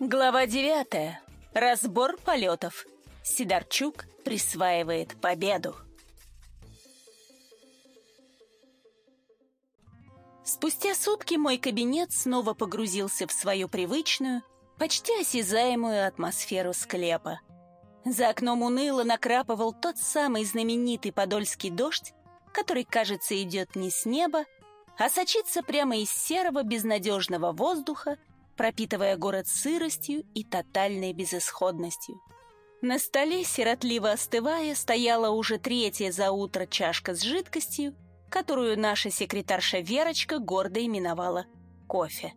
Глава девятая. Разбор полетов. Сидорчук присваивает победу. Спустя сутки мой кабинет снова погрузился в свою привычную, почти осязаемую атмосферу склепа. За окном уныло накрапывал тот самый знаменитый подольский дождь, который, кажется, идет не с неба, а сочится прямо из серого безнадежного воздуха, пропитывая город сыростью и тотальной безысходностью. На столе, сиротливо остывая, стояла уже третья за утро чашка с жидкостью, которую наша секретарша Верочка гордо именовала кофе.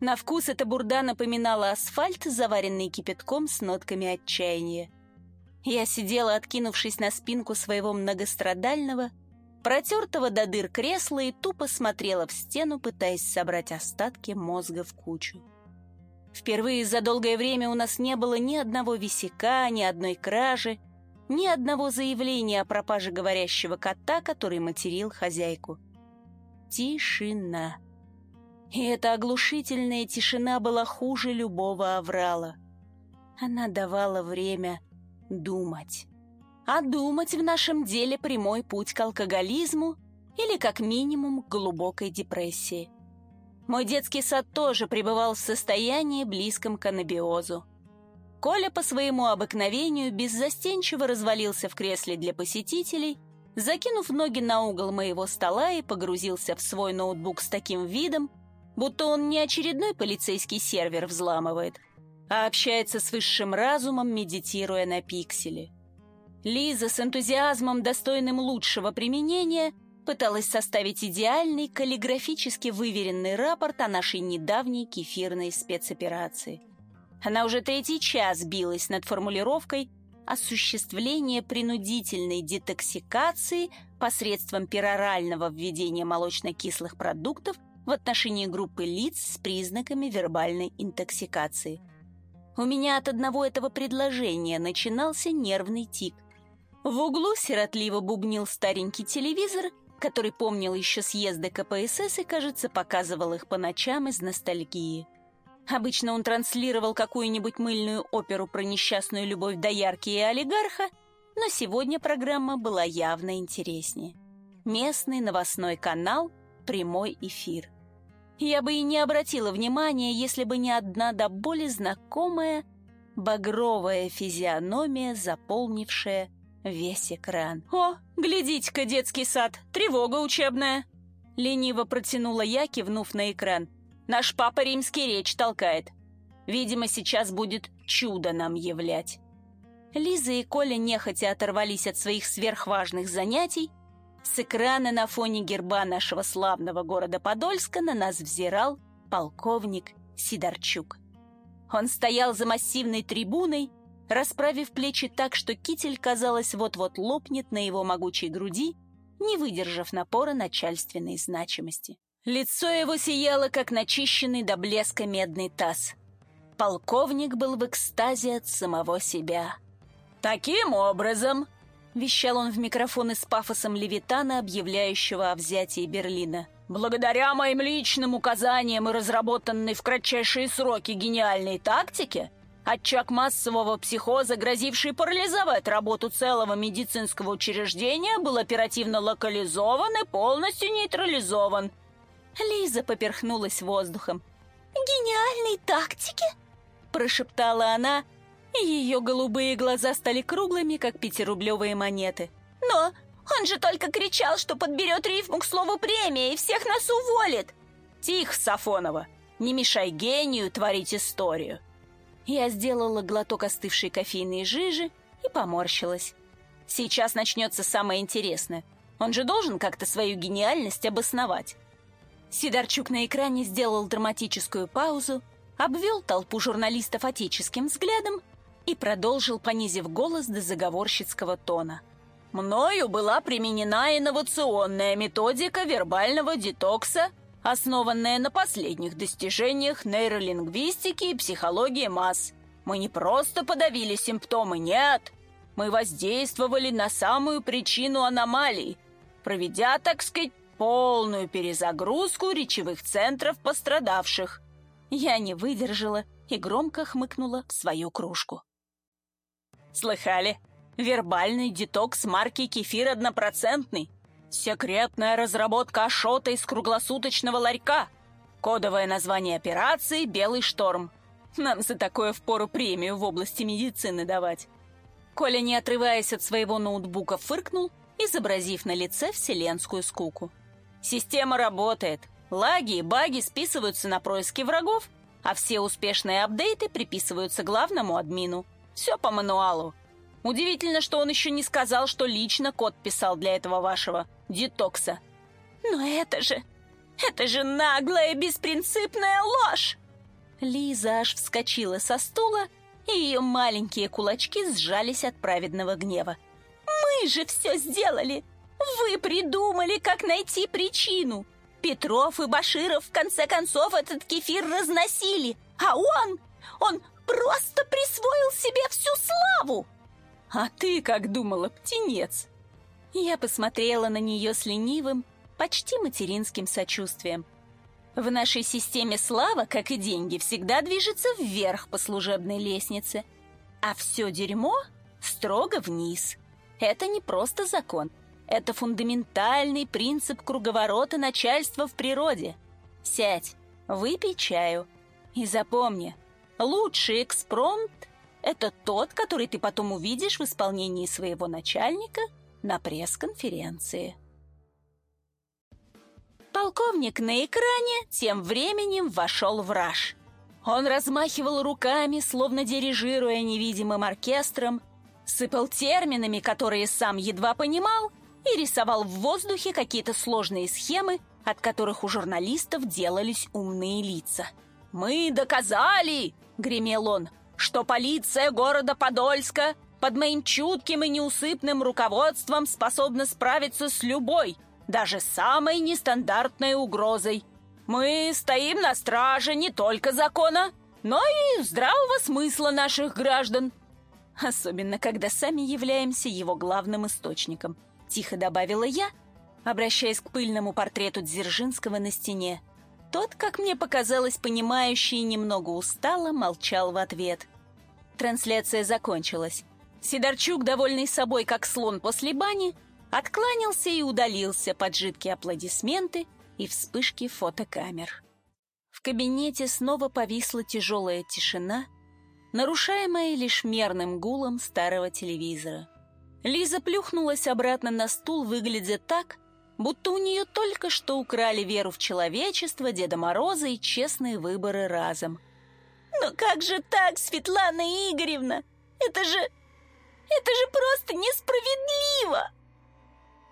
На вкус эта бурда напоминала асфальт, заваренный кипятком с нотками отчаяния. Я сидела, откинувшись на спинку своего многострадального, протертого до дыр кресла и тупо смотрела в стену, пытаясь собрать остатки мозга в кучу. Впервые за долгое время у нас не было ни одного висяка, ни одной кражи, ни одного заявления о пропаже говорящего кота, который материл хозяйку. Тишина. И эта оглушительная тишина была хуже любого аврала. Она давала время думать. А думать в нашем деле прямой путь к алкоголизму или, как минимум, к глубокой депрессии. Мой детский сад тоже пребывал в состоянии, близком к анабиозу. Коля по своему обыкновению беззастенчиво развалился в кресле для посетителей, закинув ноги на угол моего стола и погрузился в свой ноутбук с таким видом, будто он не очередной полицейский сервер взламывает, а общается с высшим разумом, медитируя на пиксели. Лиза с энтузиазмом, достойным лучшего применения, пыталась составить идеальный, каллиграфически выверенный рапорт о нашей недавней кефирной спецоперации. Она уже третий час билась над формулировкой осуществление принудительной детоксикации посредством перорального введения молочно-кислых продуктов в отношении группы лиц с признаками вербальной интоксикации. У меня от одного этого предложения начинался нервный тик. В углу сиротливо бубнил старенький телевизор, который помнил еще съезды КПСС и, кажется, показывал их по ночам из ностальгии. Обычно он транслировал какую-нибудь мыльную оперу про несчастную любовь доярки и олигарха, но сегодня программа была явно интереснее. Местный новостной канал «Прямой эфир». Я бы и не обратила внимания, если бы не одна до боли знакомая багровая физиономия, заполнившая весь экран. «О, глядите-ка, детский сад, тревога учебная!» Лениво протянула я, кивнув на экран. «Наш папа римский речь толкает. Видимо, сейчас будет чудо нам являть». Лиза и Коля нехотя оторвались от своих сверхважных занятий. С экрана на фоне герба нашего славного города Подольска на нас взирал полковник Сидорчук. Он стоял за массивной трибуной, расправив плечи так, что китель, казалось, вот-вот лопнет на его могучей груди, не выдержав напора начальственной значимости. Лицо его сияло, как начищенный до блеска медный таз. Полковник был в экстазе от самого себя. «Таким образом», — вещал он в микрофон с пафосом Левитана, объявляющего о взятии Берлина, «благодаря моим личным указаниям и разработанной в кратчайшие сроки гениальной тактике, Очаг массового психоза, грозивший парализовать работу целого медицинского учреждения, был оперативно локализован и полностью нейтрализован. Лиза поперхнулась воздухом. «Гениальной тактики?» – прошептала она, и ее голубые глаза стали круглыми, как пятирублевые монеты. «Но он же только кричал, что подберет рифму к слову премия и всех нас уволит!» «Тихо, Сафонова! Не мешай гению творить историю!» Я сделала глоток остывшей кофейной жижи и поморщилась. Сейчас начнется самое интересное. Он же должен как-то свою гениальность обосновать. Сидорчук на экране сделал драматическую паузу, обвел толпу журналистов отеческим взглядом и продолжил, понизив голос до заговорщицкого тона. «Мною была применена инновационная методика вербального детокса основанная на последних достижениях нейролингвистики и психологии масс. Мы не просто подавили симптомы, нет. Мы воздействовали на самую причину аномалий, проведя, так сказать, полную перезагрузку речевых центров пострадавших. Я не выдержала и громко хмыкнула в свою кружку. «Слыхали? Вербальный детокс марки «Кефир однопроцентный». Секретная разработка Ашота из круглосуточного ларька. Кодовое название операции «Белый шторм». Нам за такое впору премию в области медицины давать. Коля, не отрываясь от своего ноутбука, фыркнул, изобразив на лице вселенскую скуку. Система работает. Лаги и баги списываются на происки врагов, а все успешные апдейты приписываются главному админу. Все по мануалу. Удивительно, что он еще не сказал, что лично код писал для этого вашего детокса. Но это же... это же наглая беспринципная ложь! Лиза аж вскочила со стула, и ее маленькие кулачки сжались от праведного гнева. «Мы же все сделали! Вы придумали, как найти причину! Петров и Баширов в конце концов этот кефир разносили, а он... он просто присвоил себе всю славу!» «А ты как думала, птенец?» Я посмотрела на нее с ленивым, почти материнским сочувствием. В нашей системе слава, как и деньги, всегда движется вверх по служебной лестнице, а все дерьмо строго вниз. Это не просто закон, это фундаментальный принцип круговорота начальства в природе. Сядь, выпей чаю и запомни, лучший экспромт — это тот, который ты потом увидишь в исполнении своего начальника на пресс-конференции. Полковник на экране тем временем вошел в раж. Он размахивал руками, словно дирижируя невидимым оркестром, сыпал терминами, которые сам едва понимал, и рисовал в воздухе какие-то сложные схемы, от которых у журналистов делались умные лица. «Мы доказали!» — гремел он, что полиция города Подольска под моим чутким и неусыпным руководством способна справиться с любой, даже самой нестандартной угрозой. Мы стоим на страже не только закона, но и здравого смысла наших граждан. Особенно, когда сами являемся его главным источником, тихо добавила я, обращаясь к пыльному портрету Дзержинского на стене. Тот, как мне показалось, понимающий немного устало, молчал в ответ. Трансляция закончилась. Сидорчук, довольный собой, как слон после бани, откланялся и удалился под жидкие аплодисменты и вспышки фотокамер. В кабинете снова повисла тяжелая тишина, нарушаемая лишь мерным гулом старого телевизора. Лиза плюхнулась обратно на стул, выглядя так, будто у нее только что украли веру в человечество, Деда Мороза и честные выборы разом. «Но как же так, Светлана Игоревна? Это же... это же просто несправедливо!»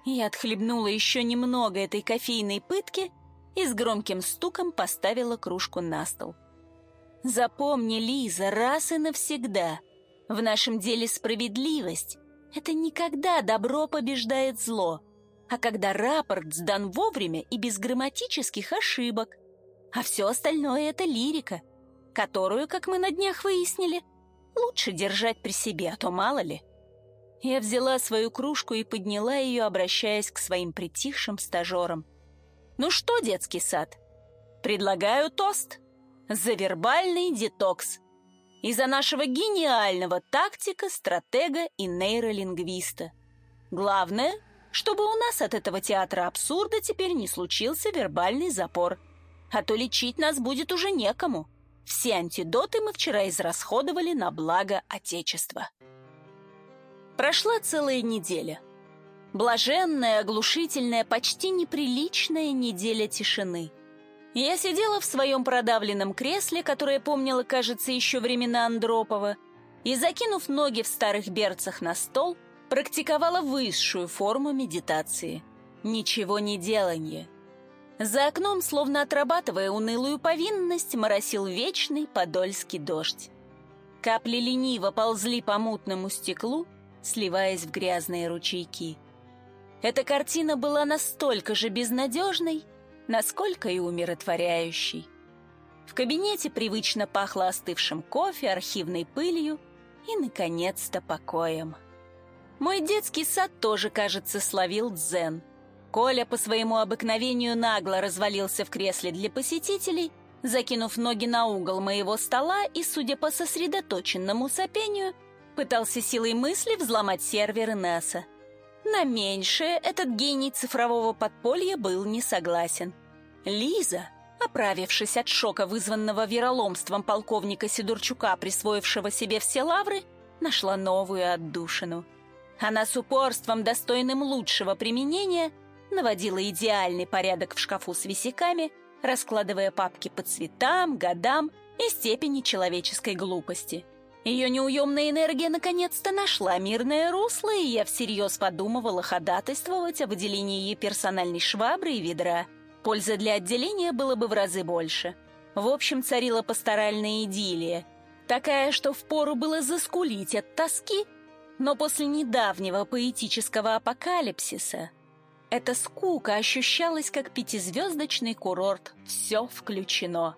Я отхлебнула еще немного этой кофейной пытки и с громким стуком поставила кружку на стол. Запомни, Лиза, раз и навсегда, в нашем деле справедливость — это никогда добро побеждает зло, а когда рапорт сдан вовремя и без грамматических ошибок. А все остальное — это лирика, которую, как мы на днях выяснили, лучше держать при себе, а то мало ли. Я взяла свою кружку и подняла ее, обращаясь к своим притихшим стажерам. «Ну что, детский сад, предлагаю тост за вербальный детокс и за нашего гениального тактика, стратега и нейролингвиста. Главное, чтобы у нас от этого театра абсурда теперь не случился вербальный запор, а то лечить нас будет уже некому. Все антидоты мы вчера израсходовали на благо Отечества». Прошла целая неделя. Блаженная, оглушительная, почти неприличная неделя тишины. Я сидела в своем продавленном кресле, которое помнила, кажется, еще времена Андропова, и, закинув ноги в старых берцах на стол, практиковала высшую форму медитации. Ничего не деланье. За окном, словно отрабатывая унылую повинность, моросил вечный подольский дождь. Капли лениво ползли по мутному стеклу, сливаясь в грязные ручейки. Эта картина была настолько же безнадежной, насколько и умиротворяющей. В кабинете привычно пахло остывшим кофе, архивной пылью и, наконец-то, покоем. Мой детский сад тоже, кажется, словил дзен. Коля по своему обыкновению нагло развалился в кресле для посетителей закинув ноги на угол моего стола и, судя по сосредоточенному сопению, пытался силой мысли взломать серверы НАСА. На меньшее этот гений цифрового подполья был не согласен. Лиза, оправившись от шока, вызванного вероломством полковника Сидорчука, присвоившего себе все лавры, нашла новую отдушину. Она с упорством, достойным лучшего применения, наводила идеальный порядок в шкафу с висяками, раскладывая папки по цветам, годам и степени человеческой глупости. Ее неуемная энергия наконец-то нашла мирное русло, и я всерьез подумывала ходатайствовать о выделении ей персональной швабры и ведра. Пользы для отделения было бы в разы больше. В общем, царила пасторальная идиллия. Такая, что впору было заскулить от тоски, но после недавнего поэтического апокалипсиса эта скука ощущалась как пятизвездочный курорт. Все включено.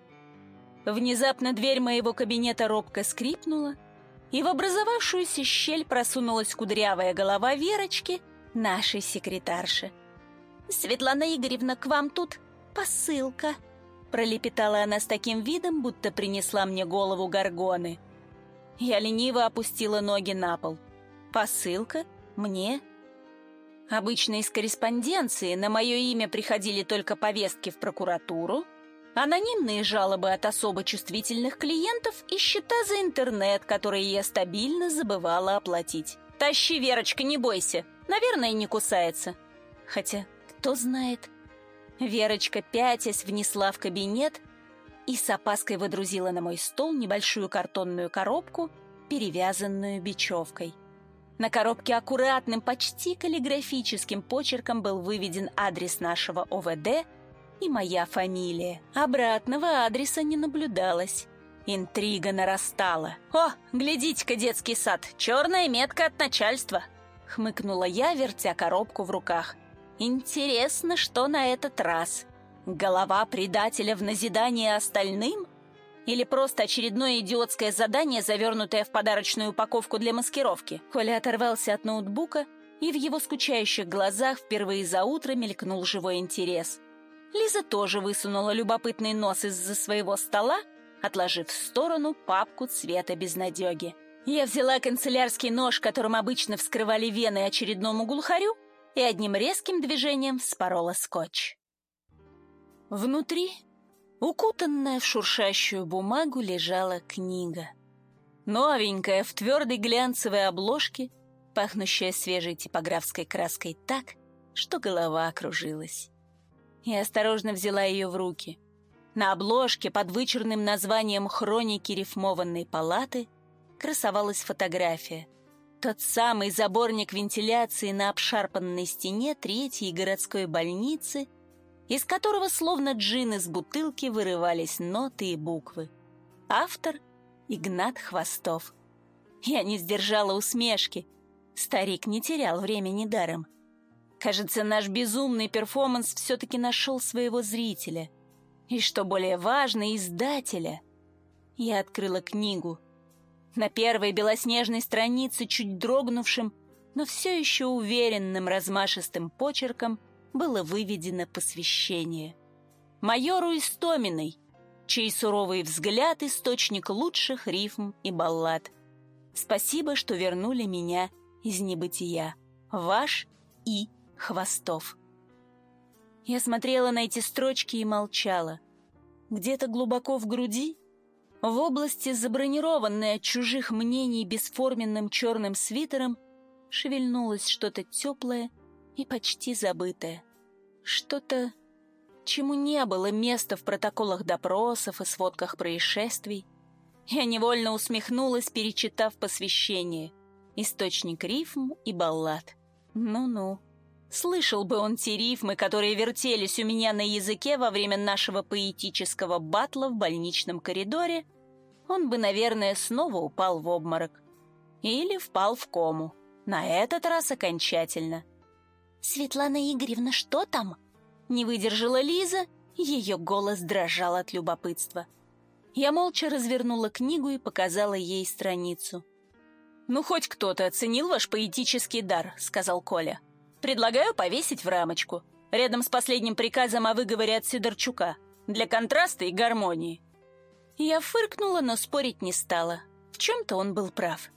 Внезапно дверь моего кабинета робко скрипнула, и в образовавшуюся щель просунулась кудрявая голова Верочки, нашей секретарши. «Светлана Игоревна, к вам тут посылка», — пролепетала она с таким видом, будто принесла мне голову горгоны. Я лениво опустила ноги на пол. «Посылка? Мне?» Обычно из корреспонденции на мое имя приходили только повестки в прокуратуру, анонимные жалобы от особо чувствительных клиентов и счета за интернет, которые я стабильно забывала оплатить. «Тащи, Верочка, не бойся. Наверное, не кусается». Хотя, кто знает. Верочка, пятясь, внесла в кабинет и с опаской выдрузила на мой стол небольшую картонную коробку, перевязанную бечевкой. На коробке аккуратным, почти каллиграфическим почерком был выведен адрес нашего ОВД и моя фамилия. Обратного адреса не наблюдалось. Интрига нарастала. «О, глядите-ка, детский сад, черная метка от начальства!» Хмыкнула я, вертя коробку в руках. «Интересно, что на этот раз? Голова предателя в назидание остальным? Или просто очередное идиотское задание, завернутое в подарочную упаковку для маскировки. Коля оторвался от ноутбука, и в его скучающих глазах впервые за утро мелькнул живой интерес. Лиза тоже высунула любопытный нос из-за своего стола, отложив в сторону папку цвета безнадеги. Я взяла канцелярский нож, которым обычно вскрывали вены очередному глухарю, и одним резким движением спорола скотч. Внутри Укутанная в шуршащую бумагу лежала книга. Новенькая, в твердой глянцевой обложке, пахнущая свежей типографской краской так, что голова окружилась. Я осторожно взяла ее в руки. На обложке под вычурным названием «Хроники рифмованной палаты» красовалась фотография. Тот самый заборник вентиляции на обшарпанной стене третьей городской больницы — из которого словно джин из бутылки вырывались ноты и буквы. Автор — Игнат Хвостов. Я не сдержала усмешки. Старик не терял времени даром. Кажется, наш безумный перформанс все-таки нашел своего зрителя. И, что более важно, издателя. Я открыла книгу. На первой белоснежной странице, чуть дрогнувшим, но все еще уверенным размашистым почерком — было выведено посвящение. Майору Истоминой, чей суровый взгляд — источник лучших рифм и баллад. Спасибо, что вернули меня из небытия. Ваш И. Хвостов. Я смотрела на эти строчки и молчала. Где-то глубоко в груди, в области, забронированной от чужих мнений бесформенным черным свитером, шевельнулось что-то теплое и почти забытое. Что-то, чему не было места в протоколах допросов и сводках происшествий. Я невольно усмехнулась, перечитав посвящение. Источник рифм и баллад. Ну-ну. Слышал бы он те рифмы, которые вертелись у меня на языке во время нашего поэтического батла в больничном коридоре, он бы, наверное, снова упал в обморок. Или впал в кому. На этот раз окончательно. «Светлана Игоревна, что там?» Не выдержала Лиза, ее голос дрожал от любопытства. Я молча развернула книгу и показала ей страницу. «Ну, хоть кто-то оценил ваш поэтический дар», — сказал Коля. «Предлагаю повесить в рамочку, рядом с последним приказом о выговоре от Сидорчука. для контраста и гармонии. Я фыркнула, но спорить не стала. В чем-то он был прав.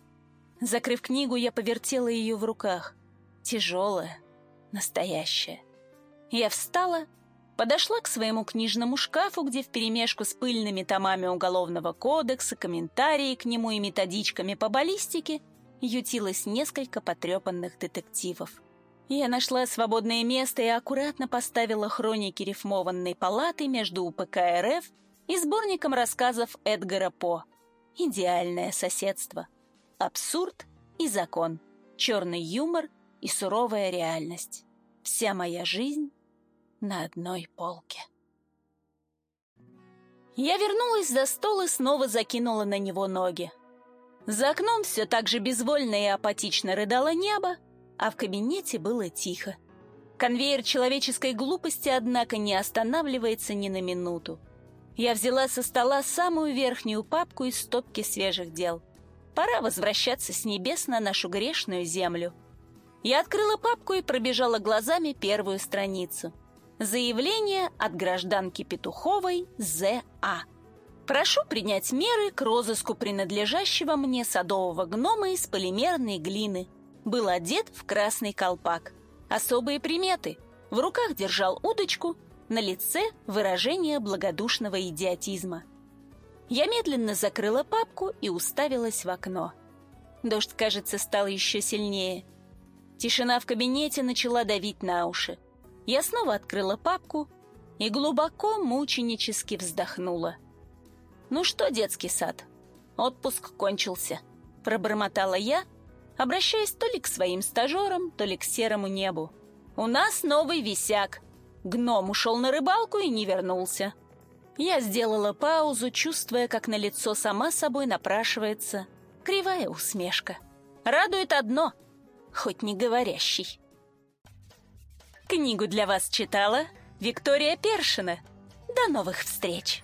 Закрыв книгу, я повертела ее в руках. Тяжелая, настоящая. Я встала, подошла к своему книжному шкафу, где вперемешку с пыльными томами Уголовного кодекса, комментарии к нему и методичками по баллистике ютилось несколько потрепанных детективов. Я нашла свободное место и аккуратно поставила хроники рифмованной палаты между УПК РФ и сборником рассказов Эдгара По. Идеальное соседство. Абсурд и закон. Черный юмор и суровая реальность. Вся моя жизнь на одной полке. Я вернулась за стол и снова закинула на него ноги. За окном все так же безвольно и апатично рыдало небо, а в кабинете было тихо. Конвейер человеческой глупости, однако, не останавливается ни на минуту. Я взяла со стола самую верхнюю папку из стопки свежих дел. Пора возвращаться с небес на нашу грешную землю. Я открыла папку и пробежала глазами первую страницу. Заявление от гражданки Петуховой З.А. Прошу принять меры к розыску принадлежащего мне садового гнома из полимерной глины – был одет в красный колпак. Особые приметы. В руках держал удочку, на лице выражение благодушного идиотизма. Я медленно закрыла папку и уставилась в окно. Дождь, кажется, стал еще сильнее. Тишина в кабинете начала давить на уши. Я снова открыла папку и глубоко мученически вздохнула. «Ну что, детский сад, отпуск кончился», — пробормотала я, обращаясь то ли к своим стажерам, то ли к серому небу. «У нас новый висяк. Гном ушел на рыбалку и не вернулся». Я сделала паузу, чувствуя, как на лицо сама собой напрашивается кривая усмешка. Радует одно, хоть не говорящий. Книгу для вас читала Виктория Першина. До новых встреч!